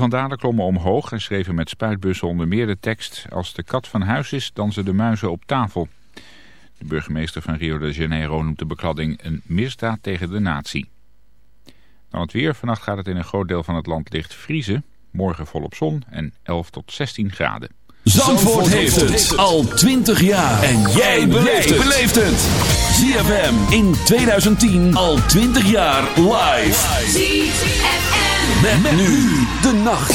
vandalen klommen omhoog en schreven met spuitbussen onder meer de tekst... Als de kat van huis is, dansen de muizen op tafel. De burgemeester van Rio de Janeiro noemt de bekladding een misdaad tegen de natie. Dan het weer. Vannacht gaat het in een groot deel van het land licht vriezen. Morgen volop zon en 11 tot 16 graden. Zandvoort, heeft het al 20 jaar. En jij beleeft het. ZFM in 2010 al 20 jaar live. ZFM. Met, nu de nacht.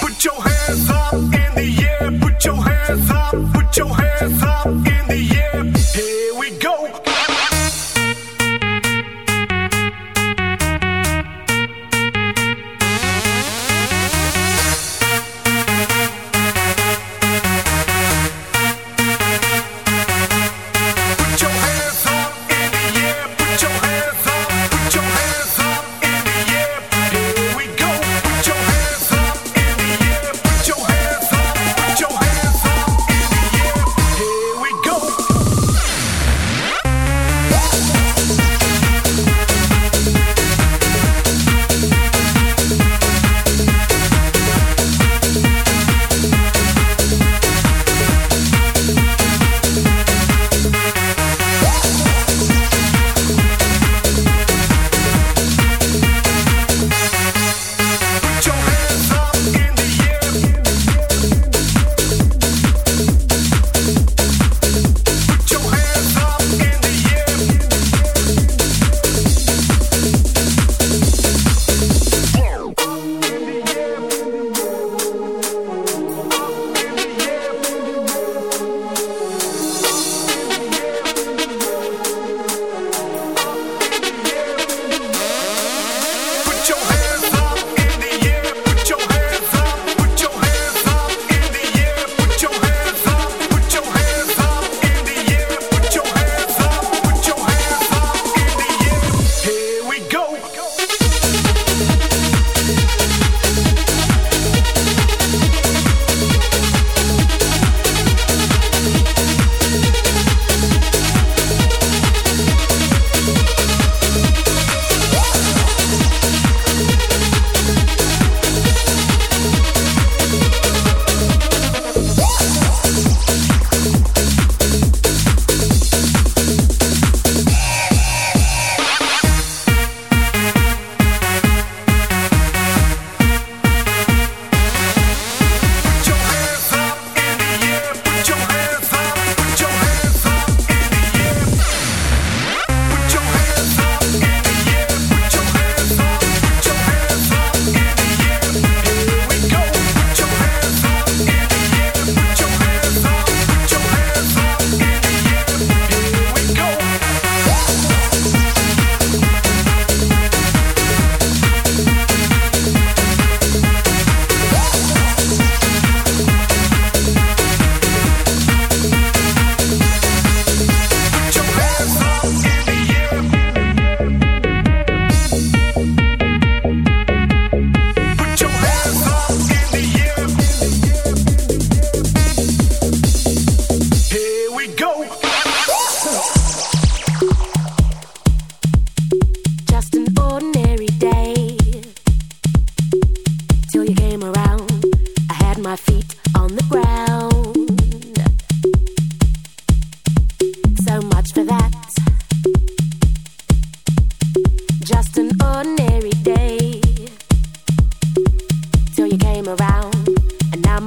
Put your hands up in the air. Put your hands up. Put your hands up in the air. Here we go.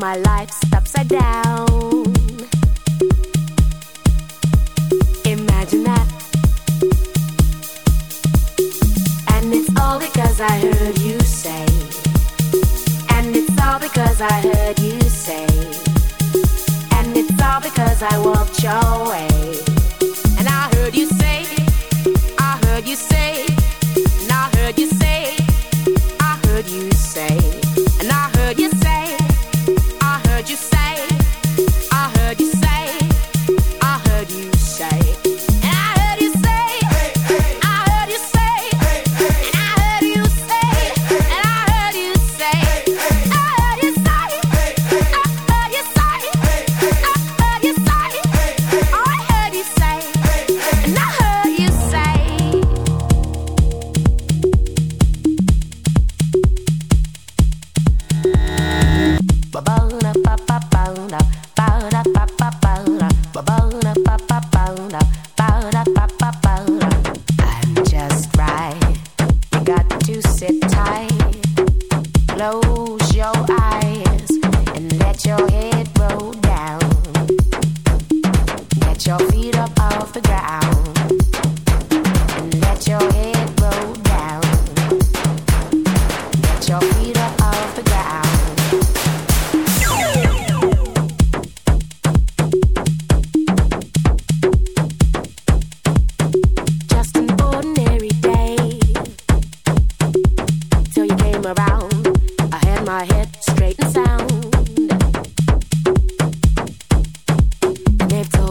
my life's upside down. Imagine that. And it's all because I heard you say. And it's all because I heard you say. And it's all because I walked your way.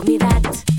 me that.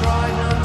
So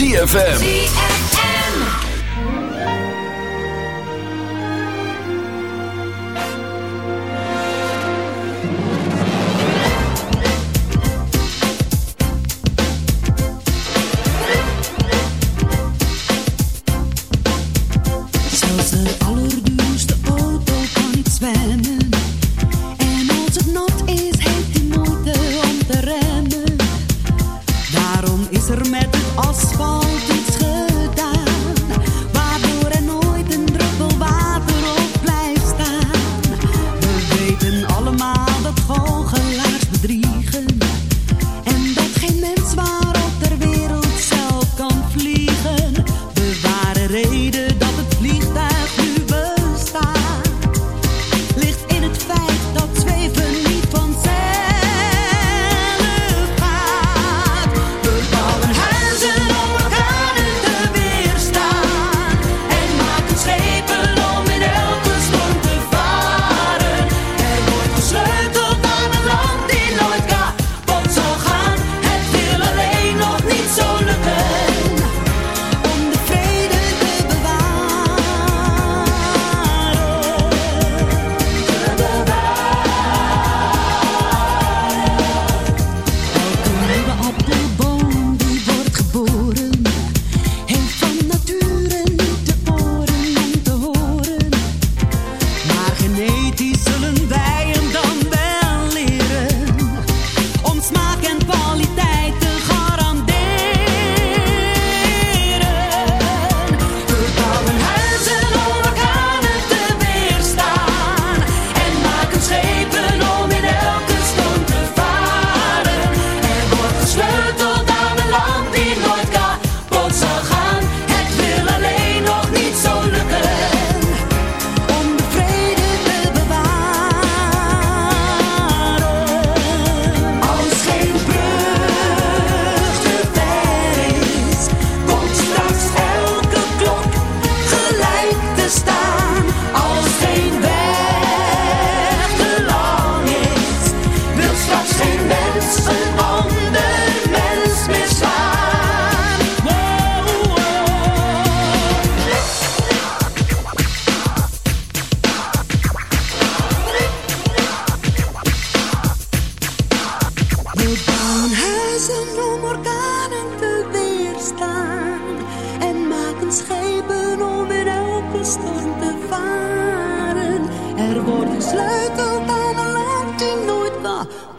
DFM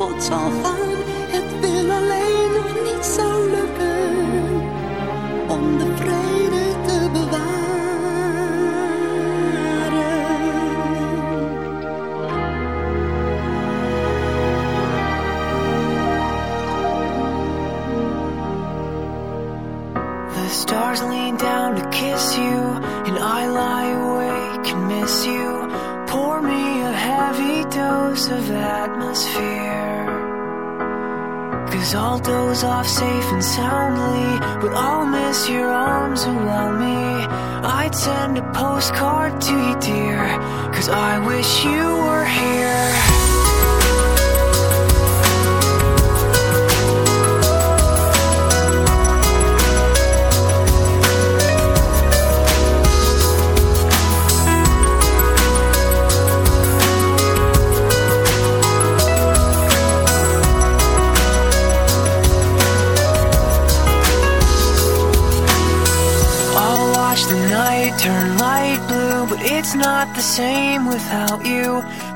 我早放。I wish you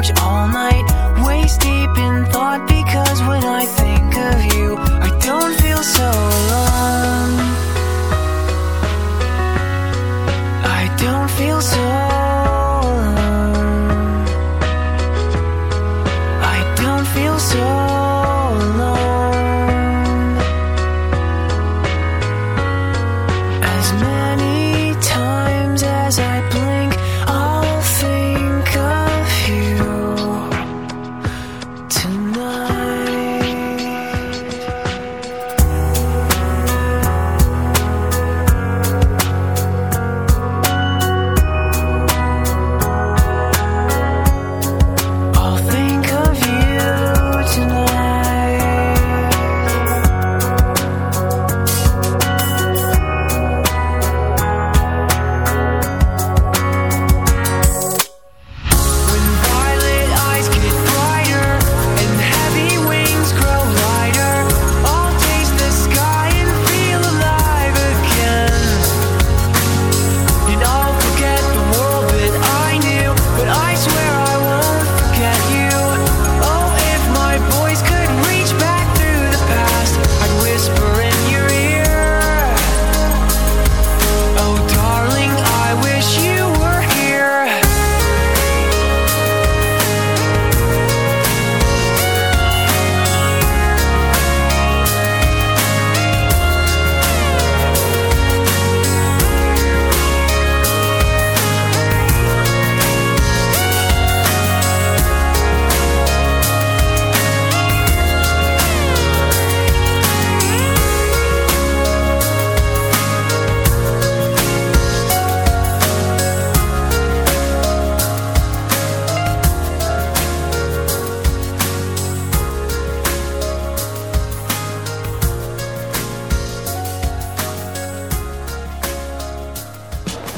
porch all night,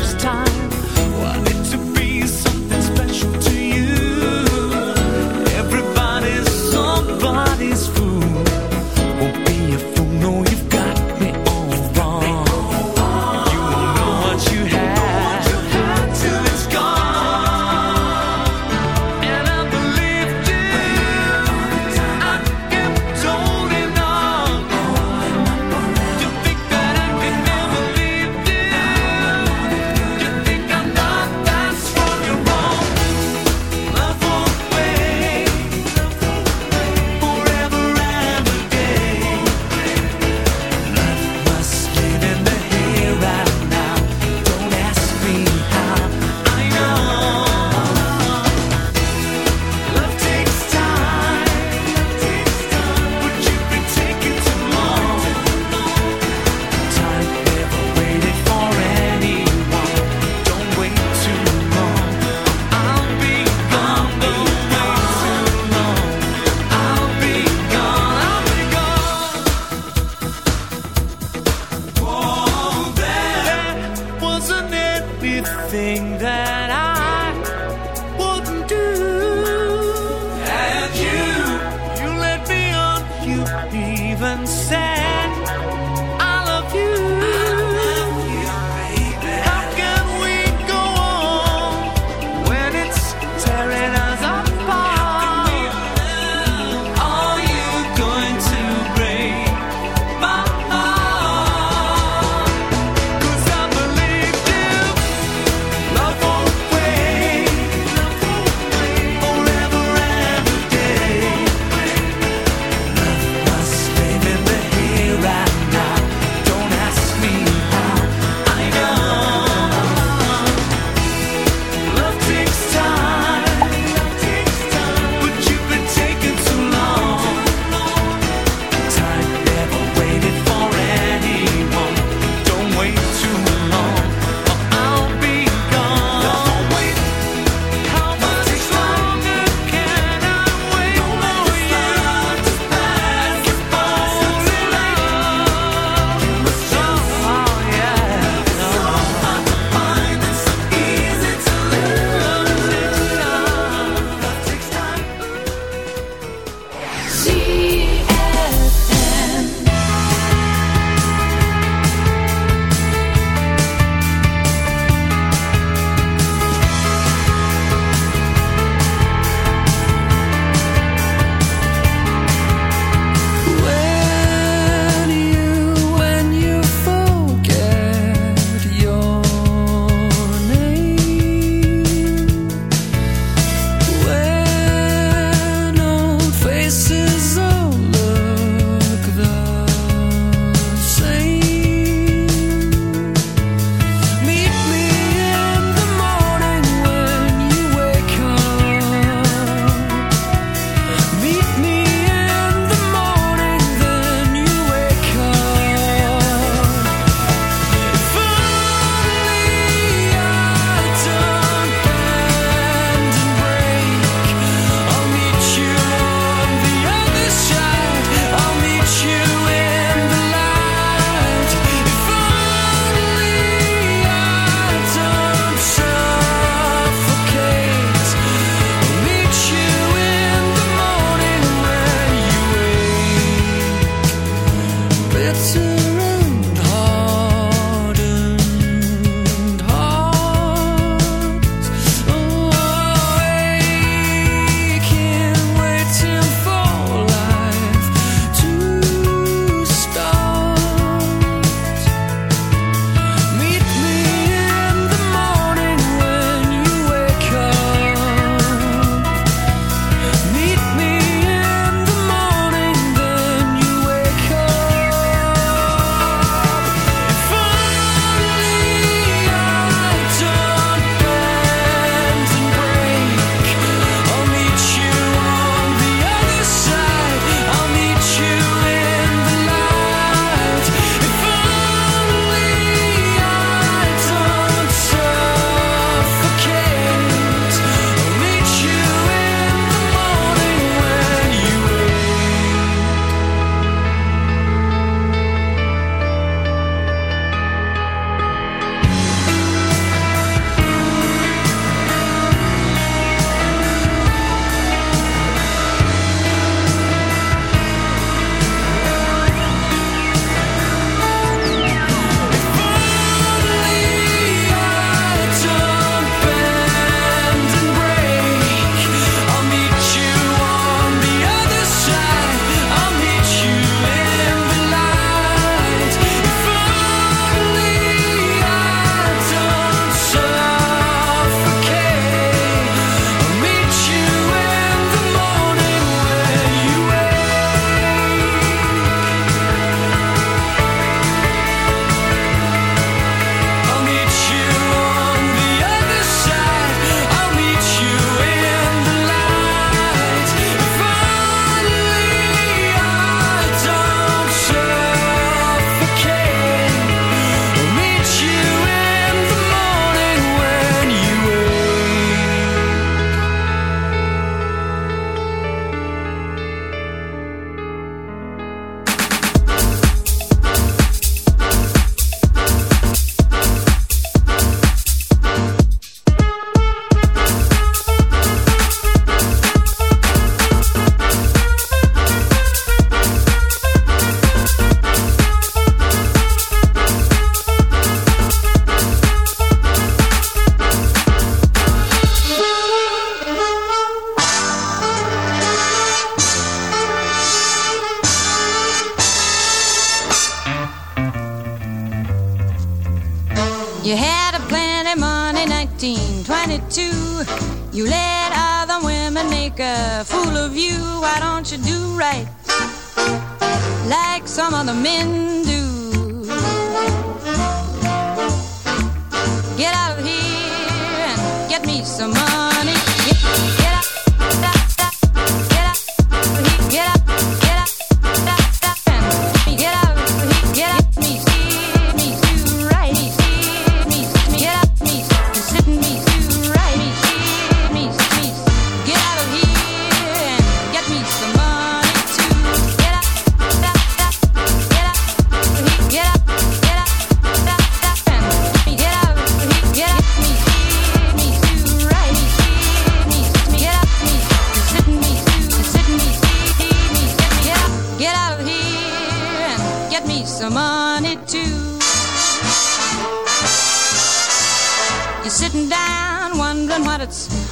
precious time.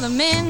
Other men.